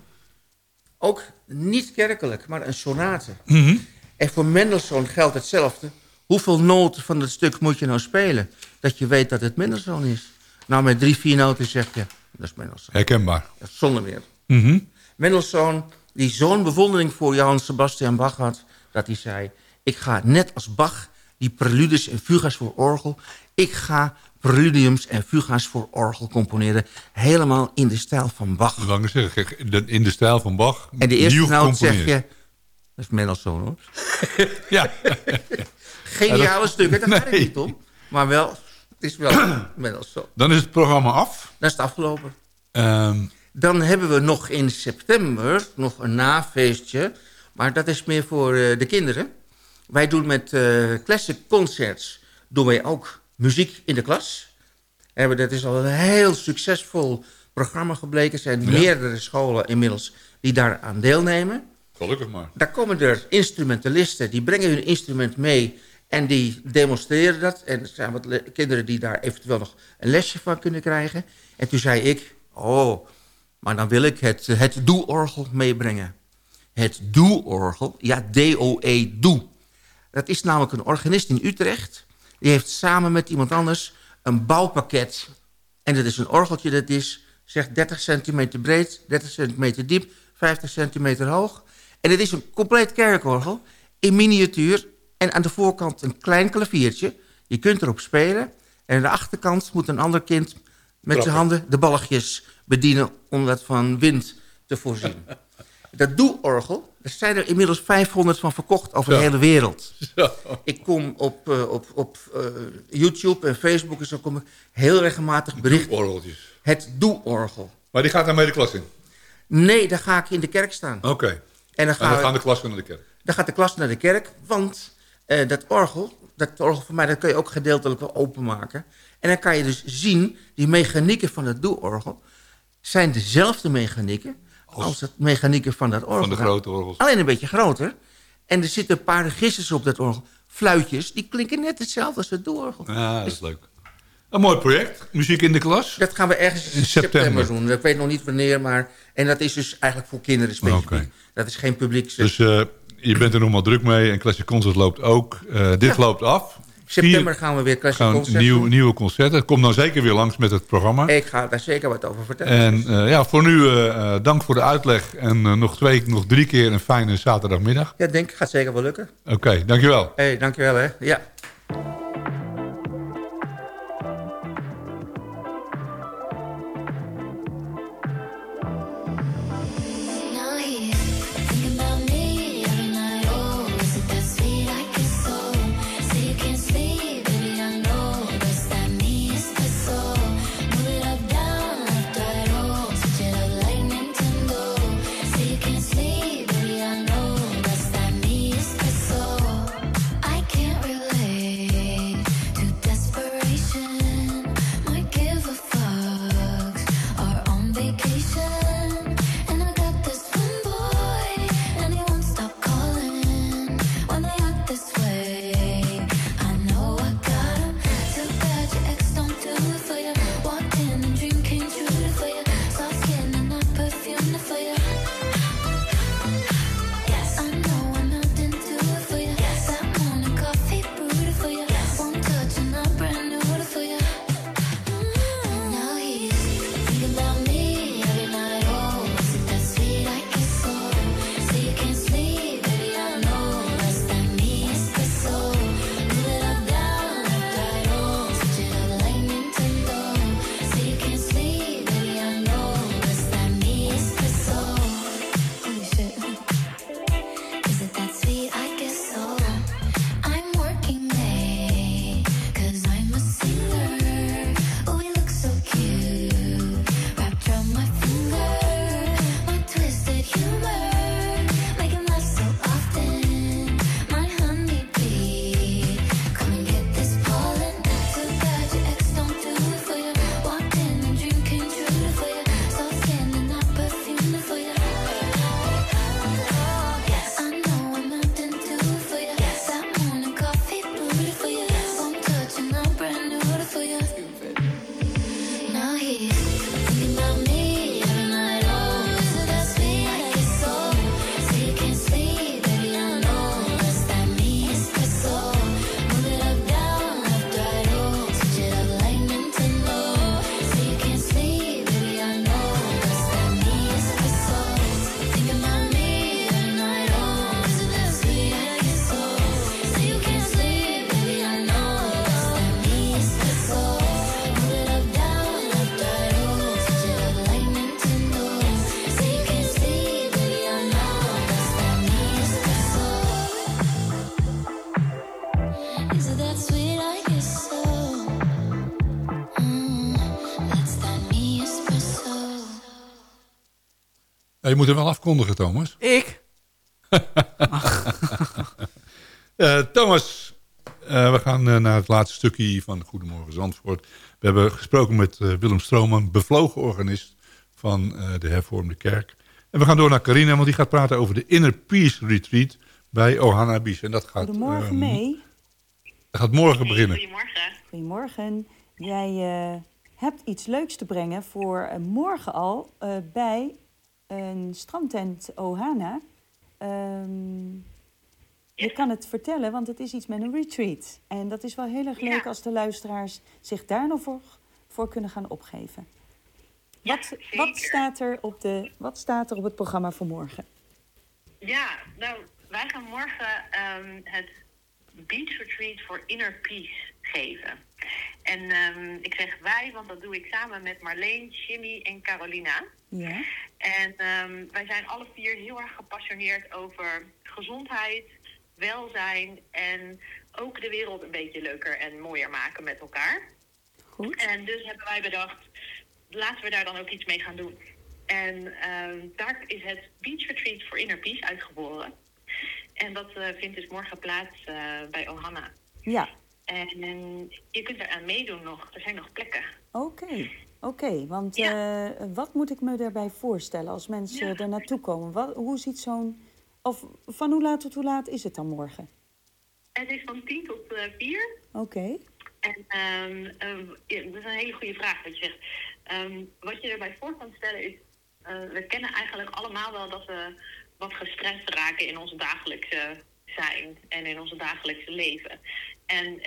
Ook niet kerkelijk, maar een sonate. Mhm. En voor Mendelssohn geldt hetzelfde. Hoeveel noten van het stuk moet je nou spelen? Dat je weet dat het Mendelssohn is. Nou, met drie, vier noten zeg je, dat is Mendelssohn. Herkenbaar. Zonder meer. Mhm. Mendelssohn, die zo'n bewondering voor Johann Sebastian Bach had... dat hij zei, ik ga net als Bach die preludes en fuga's voor orgel... ik ga preludiums en fuga's voor orgel componeren... helemaal in de stijl van Bach. Ik kijk, de- in de stijl van Bach. En de eerste noot zeg je... Dat is Mendelssohn, hoor. *laughs* Ja. *laughs* Geniale dat- stukken, daar gaat het Nee. niet om. Maar wel, het is wel *clears throat* Mendelssohn. Dan is het programma af. Dan is het afgelopen. Ehm, Dan hebben we nog in september nog een nafeestje. Maar dat is meer voor eh, de kinderen. Wij doen met eh, Classic Concerts doen wij ook muziek in de klas. Hebben, dat is al een heel succesvol programma gebleken. Er zijn Ja. meerdere scholen inmiddels die daaraan deelnemen. gelukkig maar. Daar komen er instrumentalisten, die brengen hun instrument mee... en die demonstreren dat. En er zijn wat kinderen die daar eventueel nog een lesje van kunnen krijgen. En toen zei ik, oh, maar dan wil ik het, het doe-orgel meebrengen. Het doe-orgel, ja, D-O-E, doe. Dat is namelijk een organist in Utrecht. Die heeft samen met iemand anders een bouwpakket. En dat is een orgeltje dat is, zeg 30 centimeter breed, 30 centimeter diep, 50 centimeter hoog. En het is een compleet kerkorgel in miniatuur. En aan de voorkant een klein klaviertje. Je kunt erop spelen. En aan de achterkant moet een ander kind met zijn handen de balletjes bedienen... om dat van wind te voorzien. *laughs* Dat doe-orgel, er zijn er inmiddels 500 van verkocht over de hele wereld. Zo. Ik kom op, eh, op, op eh, YouTube en Facebook en zo kom ik heel regelmatig bericht. Orgeltjes. Het doe-orgel. Maar die gaat dan mee de klas in. Nee, dan ga ik in de kerk staan. Oké. En dan, En gaan dan we- gaan de klassen naar de kerk. dan gaat de klas naar de kerk, want eh, dat orgel, dat orgel van mij, dat kun je ook gedeeltelijk wel openmaken. En dan kan je dus zien, die mechanieken van het doe-orgel zijn dezelfde mechanieken als, het mechanieken van dat orgel. Van de grote orgels. Alleen een beetje groter. En er zitten een paar registers op dat orgel. Fluitjes, die klinken net hetzelfde als het doe-orgel. Ja, dat is leuk. Een mooi project. Muziek in de klas. Dat gaan we ergens in september. september. doen. Ik weet nog niet wanneer, maar... En dat is dus eigenlijk voor kinderen specifiek. Dat is geen publiek... Dus je bent er nog maar druk mee. En Classic Concert loopt ook. Eh, dit Ja. loopt af. september gaan we weer Classic gaan Concert nieuw, doen. nieuwe concerten. Kom dan zeker weer langs met het programma. Ik ga daar zeker wat over vertellen. En eh, ja, voor nu eh, dank voor de uitleg. En nog twee, nog drie keer een fijne zaterdagmiddag. Ja, denk ik. Gaat zeker wel lukken. Oké, dankjewel. Hé, hey, dankjewel hè. Ja. Je moet hem wel afkondigen, Thomas. Ik? *laughs* Eh, Thomas, eh, we gaan eh, naar het laatste stukje van Goedemorgen Zandvoort. We hebben gesproken met eh, Willem Strooman, bevlogen organist van eh, de hervormde kerk. En we gaan door naar Carina, want die gaat praten over de Inner Peace Retreat bij Ohana Beach. En dat gaat, Goedemorgen mee. dat gaat morgen beginnen. Goedemorgen. Goedemorgen. Jij eh, hebt iets leuks te brengen voor morgen al eh, bij een strandtent Ohana. Ehm, Je kan het vertellen, want het is iets met een retreat. En dat is wel heel erg leuk als de luisteraars zich daar nog voor, voor kunnen gaan opgeven. wat, wat, staat er op de, wat staat er op het programma voor morgen? Ja, nou, wij gaan morgen ehm, het Beach Retreat voor Inner Peace geven. En ehm, ik zeg wij, want dat doe ik samen met Marleen, Jimmy en Carolina. Ja. En ehm, wij zijn alle vier heel erg gepassioneerd over gezondheid, welzijn en ook de wereld een beetje leuker en mooier maken met elkaar. Goed. En dus hebben wij bedacht, laten we daar dan ook iets mee gaan doen. En ehm, daar is het Beach Retreat voor Inner Peace uitgeboren. En dat eh, vindt dus morgen plaats eh, bij Ohana. Ja, En, je kunt eraan meedoen nog. Er zijn nog plekken. oké. Oké, want eh, wat moet ik me daarbij voorstellen als mensen er naartoe komen? Wat, hoe ziet zo'n... Of van hoe laat tot hoe laat is het dan morgen? Het is van 10 tot eh 4. Oké. En ehm, ehm, ja, dat is een hele goede vraag wat je zegt. Ehm, wat je erbij voor kan stellen is... eh, we kennen eigenlijk allemaal wel dat we wat gestrest raken in ons dagelijkse zijn en in ons dagelijkse leven. En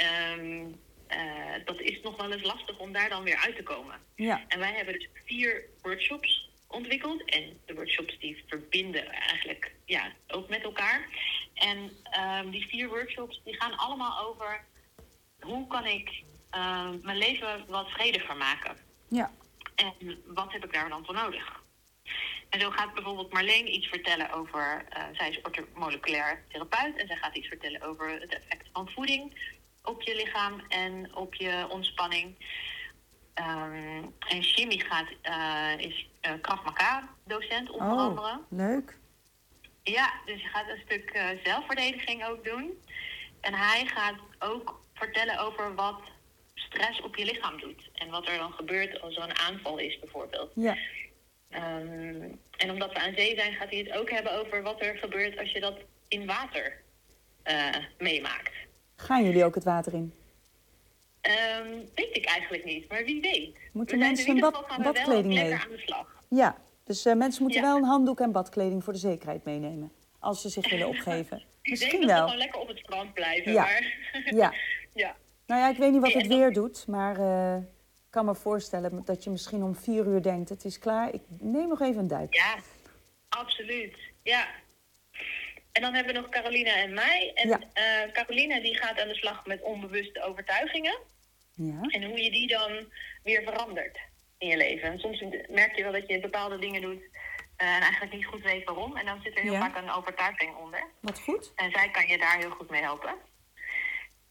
eh, dat is nog wel eens lastig om daar dan weer uit te komen. Ja. En wij hebben dus vier workshops ontwikkeld. En de workshops die verbinden eigenlijk ja, ook met elkaar. En ehm, die vier workshops die gaan allemaal over hoe kan ik ehm, mijn leven wat vrediger maken. Ja. En wat heb ik daar dan voor nodig? En zo gaat bijvoorbeeld Marleen iets vertellen over... eh, zij is orthomoleculair therapeut... en zij gaat iets vertellen over het effect van voeding... op je lichaam en op je ontspanning. Ehm, en Jimmy gaat, eh, is uh, Krav Maga docent onder Oh, andere. leuk. Ja, dus hij gaat een stuk eh, zelfverdediging ook doen. En hij gaat ook vertellen over wat stress op je lichaam doet. En wat er dan gebeurt als er een aanval is bijvoorbeeld. Ja. Ehm, en omdat we aan zee zijn, gaat hij het ook hebben over wat er gebeurt als je dat in water eh, meemaakt. Gaan jullie ook het water in? Ehm, weet ik eigenlijk niet, maar wie weet. Moeten We mensen een bad- badkleding mee? aan de slag. Ja, dus eh, mensen moeten wel een handdoek en badkleding voor de zekerheid meenemen. Als ze zich willen opgeven. *laughs* Ik Misschien denk dat we wel. gewoon lekker op het strand blijven. Ja. Maar... Ja. *laughs* ja. Nou ja, ik weet niet wat het weer doet, maar eh, kan me voorstellen dat je misschien om vier uur denkt: het is klaar, ik neem nog even een duik. Ja, absoluut. Ja. En dan hebben we nog Carolina en mij. En Ja. eh, Carolina die gaat aan de slag met onbewuste overtuigingen. Ja. En hoe je die dan weer verandert in je leven. En soms merk je wel dat je bepaalde dingen doet eh, en eigenlijk niet goed weet waarom. En dan zit er heel Ja. vaak een overtuiging onder. Wat goed. En zij kan je daar heel goed mee helpen.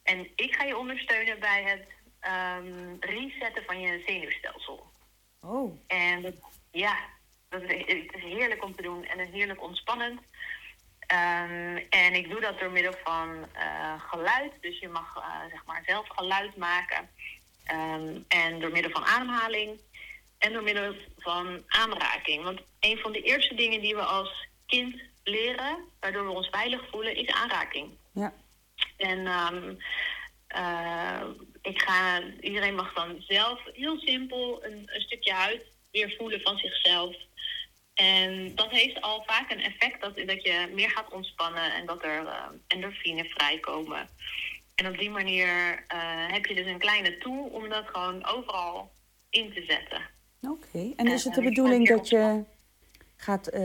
En ik ga je ondersteunen bij het ehm, resetten van je zenuwstelsel. Oh, En dat- ja, dat is, het is heerlijk om te doen en het is heerlijk ontspannend. Ehm, en ik doe dat door middel van eh, geluid. Dus je mag eh, zeg maar zelf geluid maken. Ehm, en door middel van ademhaling. En door middel van aanraking. Want een van de eerste dingen die we als kind leren, waardoor we ons veilig voelen, is aanraking. ja. En eh, ik ga, iedereen mag dan zelf heel simpel een, een stukje huid weer voelen van zichzelf. En dat heeft al vaak een effect dat, dat je meer gaat ontspannen en dat er eh, endorfine vrijkomen. En op die manier eh, heb je dus een kleine tool om dat gewoon overal in te zetten. Oké. En is het de bedoeling dat je gaat, eh,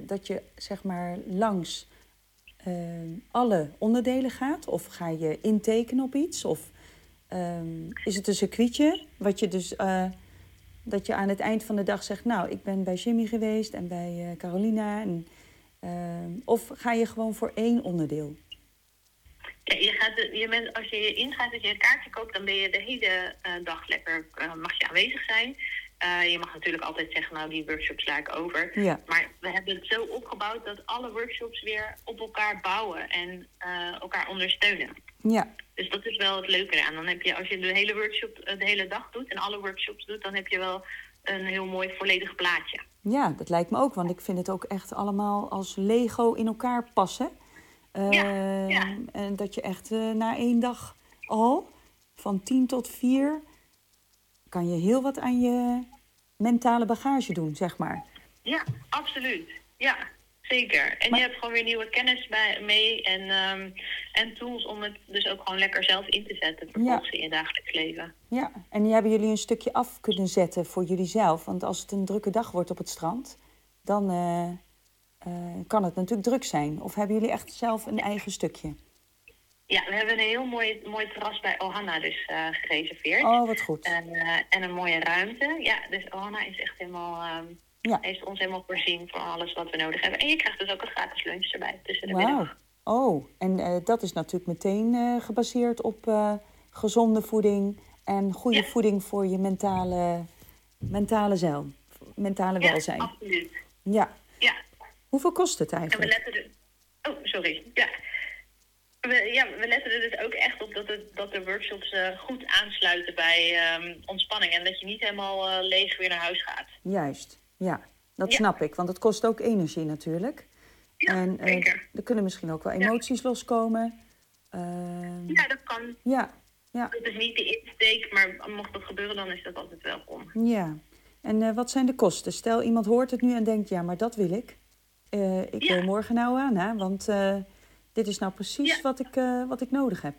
dat je zeg maar langs alle onderdelen gaat? Of ga je intekenen op iets? Of ehm, is het een circuitje wat je dus eh, dat je aan het eind van de dag zegt, nou, ik ben bij Jimmy geweest en bij eh, Carolina. En, ehm, of ga je gewoon voor één onderdeel? Je gaat je bent, als je inschrijft, als je een kaartje koopt, dan ben je de hele eh, dag lekker, mag je aanwezig zijn. Eh, je mag natuurlijk altijd zeggen, nou die workshops sla ik over. Ja. Maar we hebben het zo opgebouwd dat alle workshops weer op elkaar bouwen en eh, elkaar ondersteunen. Ja, Dus dat is wel het leuke eraan. Dan heb je, als je de hele workshop eh, de hele dag doet en alle workshops doet, dan heb je wel een heel mooi volledig plaatje. ja, dat lijkt me ook. Want ik vind het ook echt allemaal als Lego in elkaar passen. Eh, Ja, ja. En dat je echt na één dag al, van tien tot vier, kan je heel wat aan je mentale bagage doen, zeg maar. Ja, absoluut. Ja, zeker. En Maar- je hebt gewoon weer nieuwe kennis bij, mee en, ehm, en tools om het dus ook gewoon lekker zelf in te zetten vervolgens in je dagelijks leven. Ja, en hebben jullie een stukje af kunnen zetten voor jullie zelf? Want als het een drukke dag wordt op het strand, dan eh, eh, kan het natuurlijk druk zijn. Of hebben jullie echt zelf een eigen stukje? Ja, we hebben een heel mooi, mooi terras bij Ohana dus eh, gereserveerd. Oh, wat goed. En, eh, en een mooie ruimte. Ja, dus Ohana is echt helemaal, ehm, Ja. heeft ons helemaal voorzien voor alles wat we nodig hebben. En je krijgt dus ook een gratis lunch erbij tussen de Wauw. middag. Oh, en eh, dat is natuurlijk meteen gebaseerd op gezonde voeding en goede Ja. voeding voor je mentale, mentale zelf, mentale Ja, welzijn. absoluut. Ja. Ja, Hoeveel kost het en we eigenlijk? letten. Oh, sorry. Ja. We, ja, we letten er dus ook echt op dat, het, dat de workshops eh, goed aansluiten bij ehm, ontspanning. En dat je niet helemaal eh, leeg weer naar huis gaat. Juist, ja. Dat Ja. snap ik, want het kost ook energie natuurlijk. Ja, en eh, er kunnen misschien ook wel emoties loskomen. Ehm, Ja, dat kan. ja, ja, Dat is niet de insteek, maar mocht dat gebeuren, dan is dat altijd welkom. ja. En wat zijn de kosten? Stel, iemand hoort het nu en denkt, ja, maar dat wil ik. Ik wil morgen nou aan, hè, want dit is nou precies Ja. wat, ik, eh, wat ik nodig heb.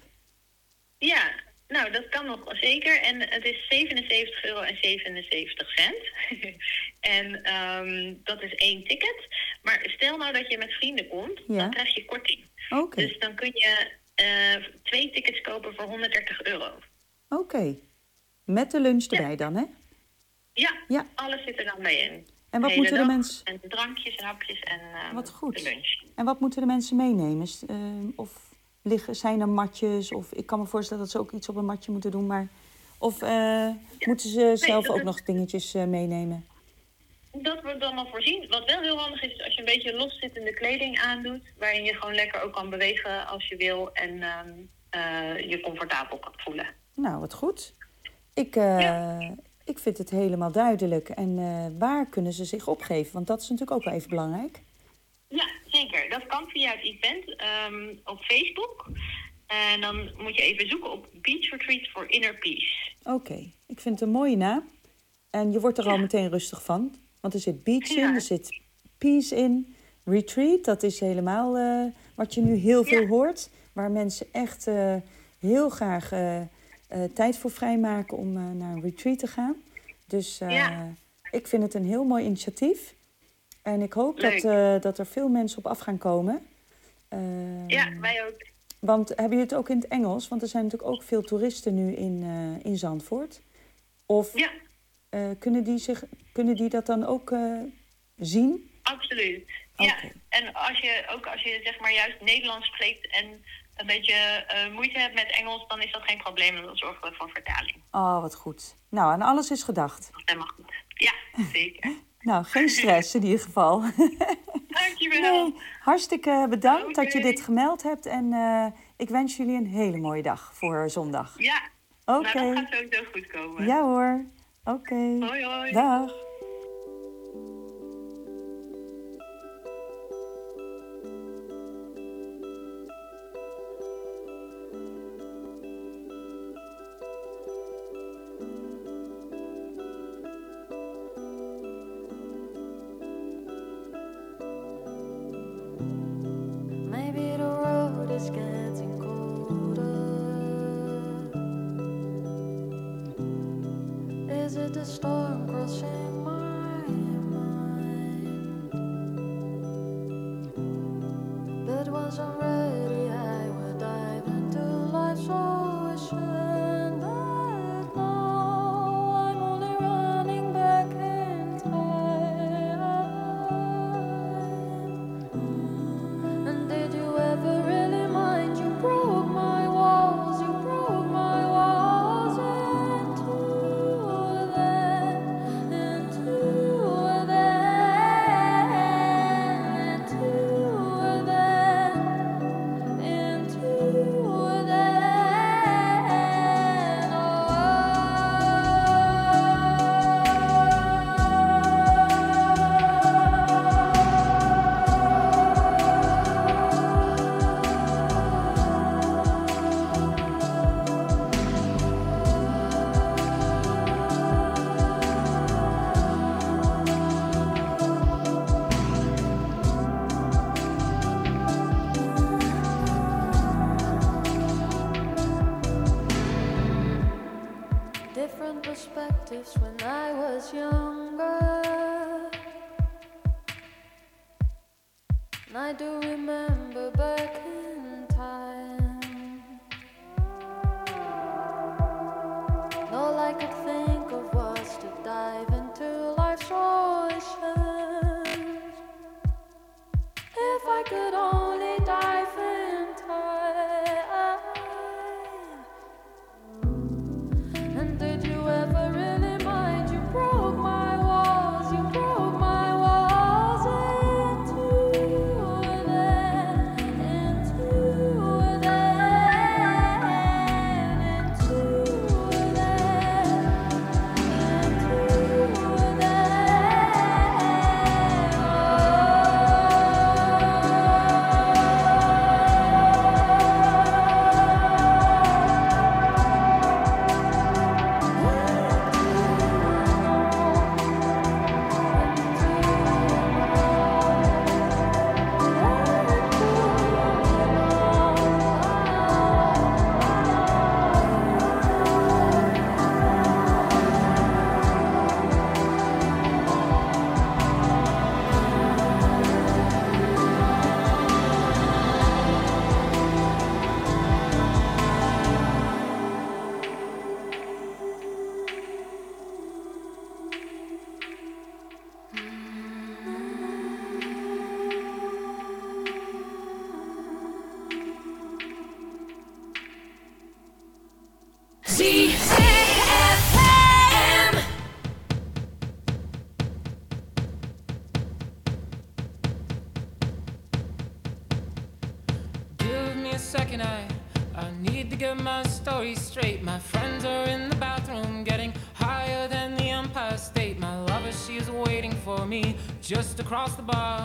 Ja, nou, dat kan nog wel zeker. En het is 77 euro en 77 cent. *laughs* en ehm, dat is één ticket. Maar stel nou dat je met vrienden komt, Ja. dan krijg je korting. Oké, Dus dan kun je eh, twee tickets kopen voor 130 euro. oké. Met de lunch erbij dan, hè? Ja, Ja. alles zit er dan bij in. En wat moeten de mensen... En drankjes en hapjes en ehm, Wat goed. de lunch. En wat moeten de mensen meenemen? S- eh, of liggen, zijn er matjes? Of ik kan me voorstellen dat ze ook iets op een matje moeten doen. Maar, of eh, moeten ze zelf ook nog dingetjes eh, meenemen? Dat wordt dan al voorzien. Wat wel heel handig is, is als je een beetje loszittende kleding aandoet, waarin je gewoon lekker ook kan bewegen als je wil en ehm, eh, je comfortabel kan voelen. Nou, wat goed. Ik, Ja. Ik vind het helemaal duidelijk. En eh, waar kunnen ze zich opgeven? Want dat is natuurlijk ook wel even belangrijk. Ja, zeker. Dat kan via het event ehm, op Facebook. En dan moet je even zoeken op Beach Retreat for Inner Peace. Oké, ik vind het een mooie naam. En je wordt er al meteen rustig van. Want er zit beach in, er zit peace in. Retreat, dat is helemaal eh, wat je nu heel veel Ja. hoort. Waar mensen echt eh, heel graag tijd voor vrijmaken om eh, naar een retreat te gaan. Dus eh, Ja. ik vind het een heel mooi initiatief. En ik hoop dat, Leuk. eh, dat er veel mensen op af gaan komen. Eh, Ja, wij ook. want hebben jullie het ook in het Engels? Want er zijn natuurlijk ook veel toeristen nu in, eh, in Zandvoort. Of Ja, eh, kunnen, die zich, kunnen die dat dan ook eh, zien? absoluut. Ja, en als je ook als je zeg maar juist Nederlands spreekt en een beetje eh, moeite hebt met Engels, dan is dat geen probleem. Dan zorgen we voor vertaling. Oh, wat goed. Nou, aan alles is gedacht. Dat is helemaal goed. Ja, *laughs* zeker. Nou, geen stress in ieder geval. *laughs* Dankjewel. Nee, hartstikke bedankt dat je dit gemeld hebt. En eh, ik wens jullie een hele mooie dag voor zondag. Ja, Oké. nou dat gaat sowieso goed komen. Ja hoor. Oké. Hoi, hoi. Dag. Across the bar.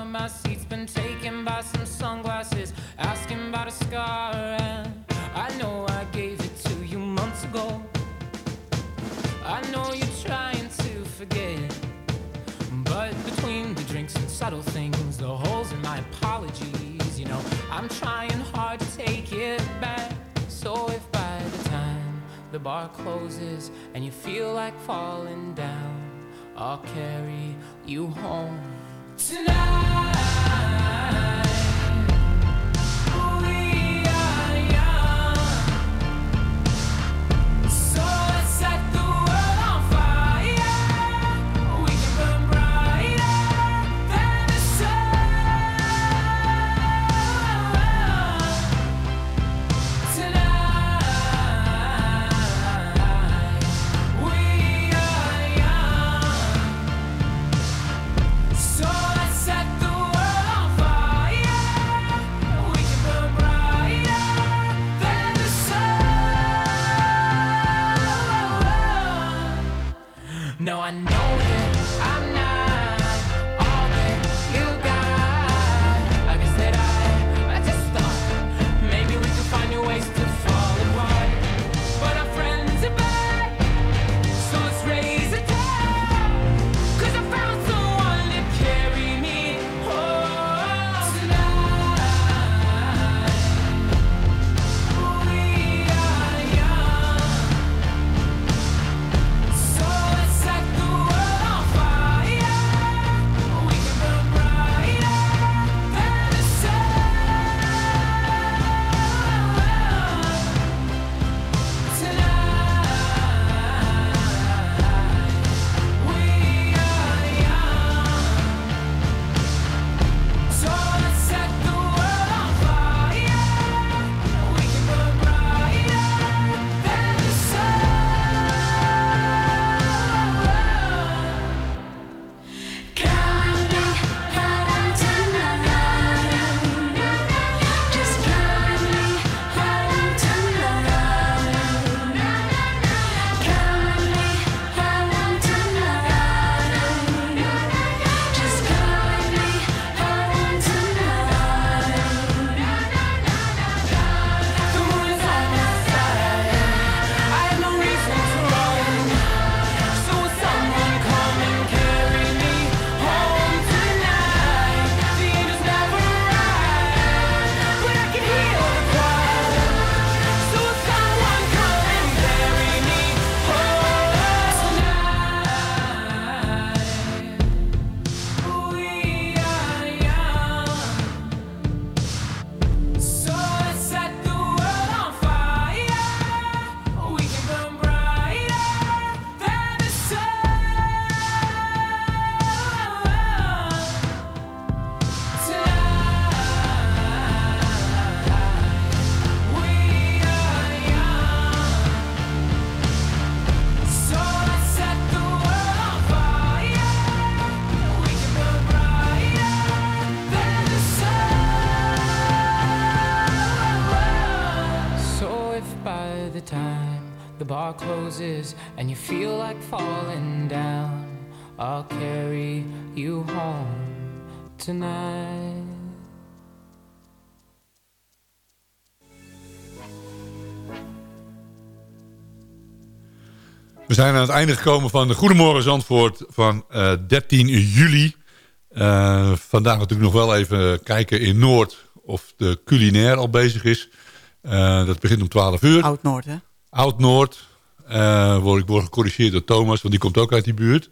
No, I know. Tonight. We zijn aan het einde gekomen van de Goedemorgen Zandvoort van eh, 13 juli. Eh, vandaag natuurlijk nog wel even kijken in Noord of de culinair al bezig is. Eh, dat begint om 12 uur. Oud-Noord, hè? Oud-Noord. Eh, word, ik word gecorrigeerd door Thomas, want die komt ook uit die buurt.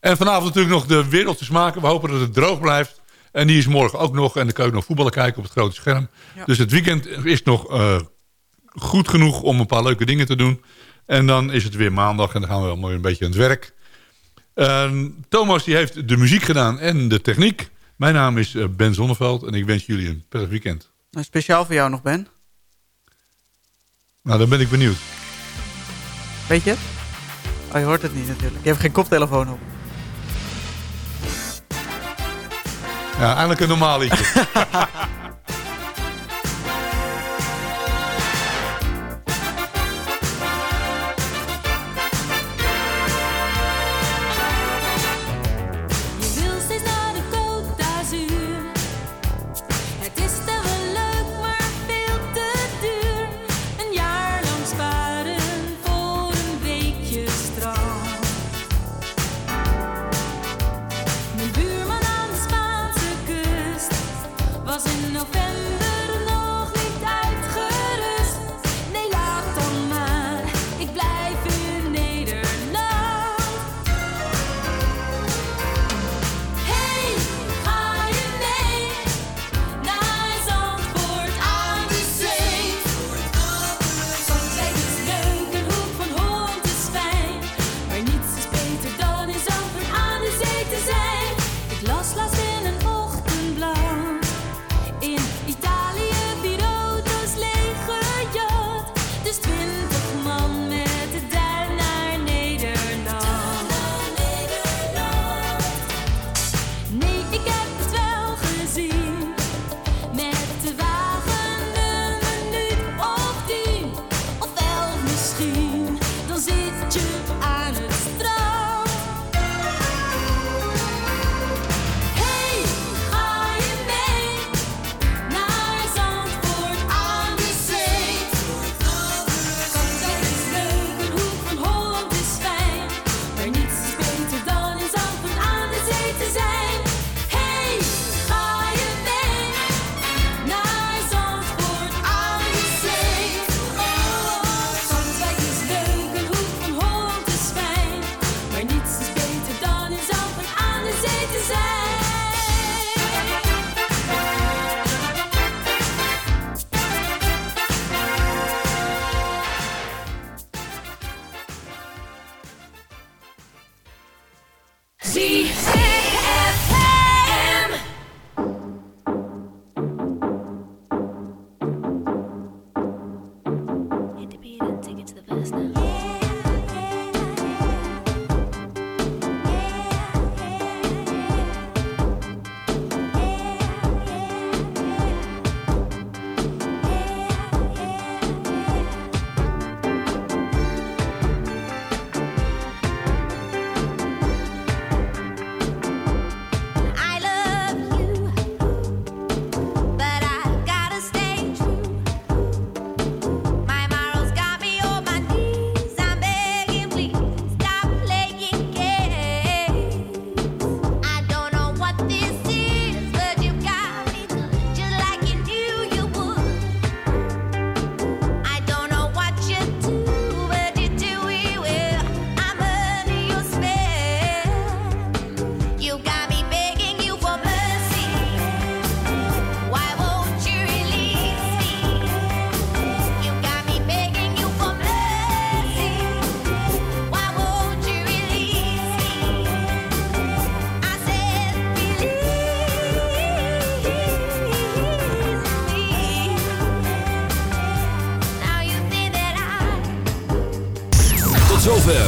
En vanavond natuurlijk nog de wereldjes maken. We hopen dat het droog blijft. En die is morgen ook nog. En dan kan ook nog voetballen kijken op het grote scherm. Ja. Dus het weekend is nog eh, goed genoeg om een paar leuke dingen te doen. En dan is het weer maandag en dan gaan we wel mooi een beetje aan het werk. Eh, Thomas die heeft de muziek gedaan en de techniek. Mijn naam is eh, Ben Zonneveld en ik wens jullie een prettig weekend. Nou, speciaal voor jou nog, Ben. Nou, dan ben ik benieuwd. Weet je? Oh, je hoort het niet natuurlijk. Je hebt geen koptelefoon op. Ja, eindelijk een normaal liedje. *laughs*